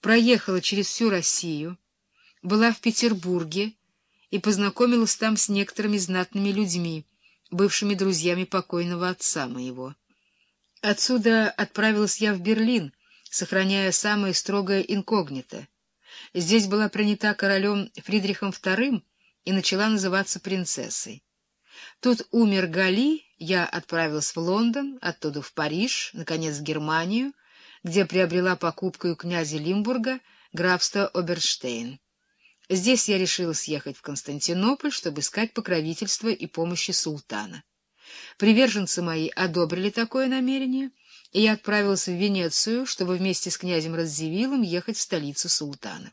проехала через всю Россию, была в Петербурге и познакомилась там с некоторыми знатными людьми, бывшими друзьями покойного отца моего. Отсюда отправилась я в Берлин, сохраняя самое строгое инкогнито. Здесь была принята королем Фридрихом II и начала называться принцессой. Тут умер Гали, я отправилась в Лондон, оттуда в Париж, наконец в Германию, где приобрела покупкой у князя Лимбурга графство Оберштейн. Здесь я решила съехать в Константинополь, чтобы искать покровительства и помощи султана. Приверженцы мои одобрили такое намерение, и я отправилась в Венецию, чтобы вместе с князем Радзивиллом ехать в столицу султана.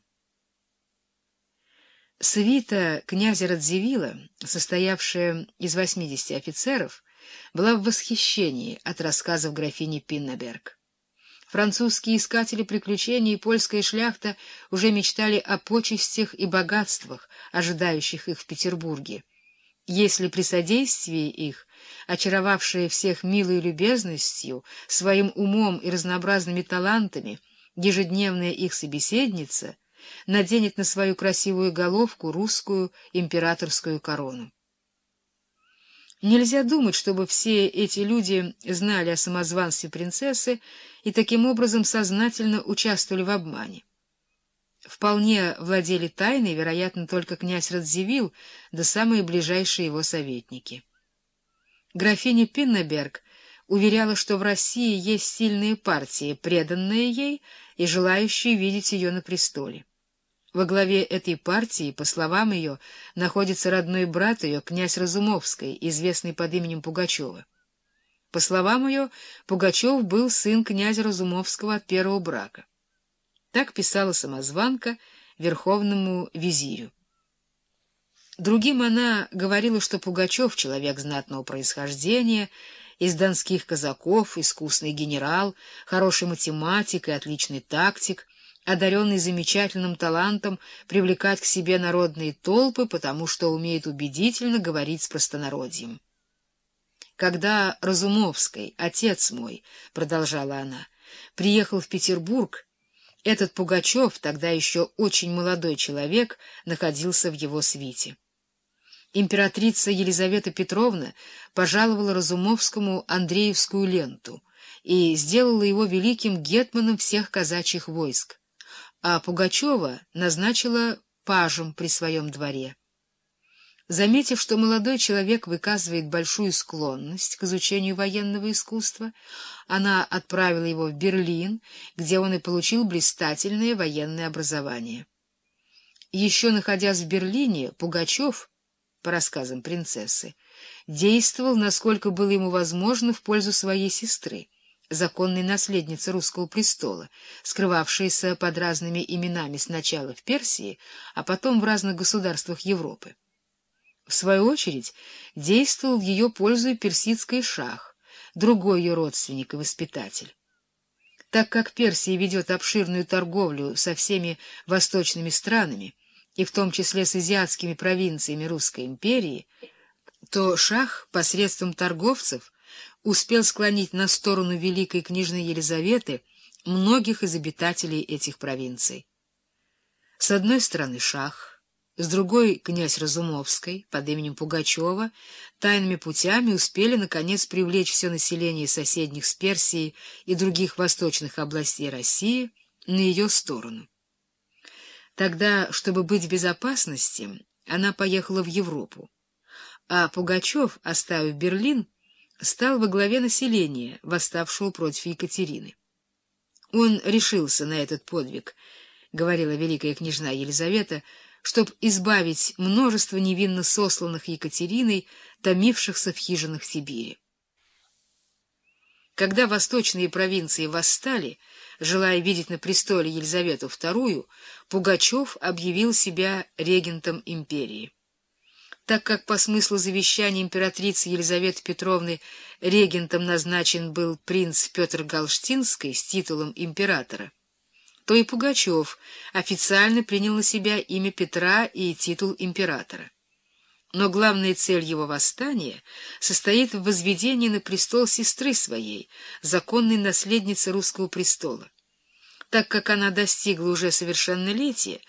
Свита князя Радзивилла, состоявшая из 80 офицеров, была в восхищении от рассказов графини Пиннеберг. Французские искатели приключений и польская шляхта уже мечтали о почестях и богатствах, ожидающих их в Петербурге. Если при содействии их, очаровавшая всех милой любезностью, своим умом и разнообразными талантами, ежедневная их собеседница наденет на свою красивую головку русскую императорскую корону. Нельзя думать, чтобы все эти люди знали о самозванстве принцессы и таким образом сознательно участвовали в обмане. Вполне владели тайной, вероятно, только князь Радзивилл да самые ближайшие его советники. Графиня Пиннеберг уверяла, что в России есть сильные партии, преданные ей и желающие видеть ее на престоле. Во главе этой партии, по словам ее, находится родной брат ее, князь Разумовский, известный под именем Пугачева. По словам ее, Пугачев был сын князя Разумовского от первого брака. Так писала самозванка верховному визирю. Другим она говорила, что Пугачев — человек знатного происхождения, из донских казаков, искусный генерал, хороший математик и отличный тактик — одаренный замечательным талантом привлекать к себе народные толпы, потому что умеет убедительно говорить с простонародьем. Когда Разумовский, отец мой, — продолжала она, — приехал в Петербург, этот Пугачев, тогда еще очень молодой человек, находился в его свите. Императрица Елизавета Петровна пожаловала Разумовскому Андреевскую ленту и сделала его великим гетманом всех казачьих войск а Пугачева назначила пажем при своем дворе. Заметив, что молодой человек выказывает большую склонность к изучению военного искусства, она отправила его в Берлин, где он и получил блистательное военное образование. Еще находясь в Берлине, Пугачев, по рассказам принцессы, действовал, насколько было ему возможно, в пользу своей сестры законной наследницы русского престола, скрывавшейся под разными именами сначала в Персии, а потом в разных государствах Европы. В свою очередь действовал в ее пользу персидский шах, другой ее родственник и воспитатель. Так как Персия ведет обширную торговлю со всеми восточными странами, и в том числе с азиатскими провинциями Русской империи, то шах посредством торговцев — успел склонить на сторону великой княжны Елизаветы многих из обитателей этих провинций. С одной стороны шах, с другой князь Разумовской под именем Пугачева тайными путями успели наконец привлечь все население соседних с Персией и других восточных областей России на ее сторону. Тогда, чтобы быть в безопасности, она поехала в Европу, а Пугачев, оставив Берлин, стал во главе населения, восставшего против Екатерины. Он решился на этот подвиг, — говорила великая княжна Елизавета, — чтобы избавить множество невинно сосланных Екатериной, томившихся в хижинах Сибири. Когда восточные провинции восстали, желая видеть на престоле Елизавету II, Пугачев объявил себя регентом империи так как по смыслу завещания императрицы Елизаветы Петровны регентом назначен был принц Петр Галштинский с титулом императора, то и Пугачев официально принял на себя имя Петра и титул императора. Но главная цель его восстания состоит в возведении на престол сестры своей, законной наследницы русского престола. Так как она достигла уже совершеннолетия,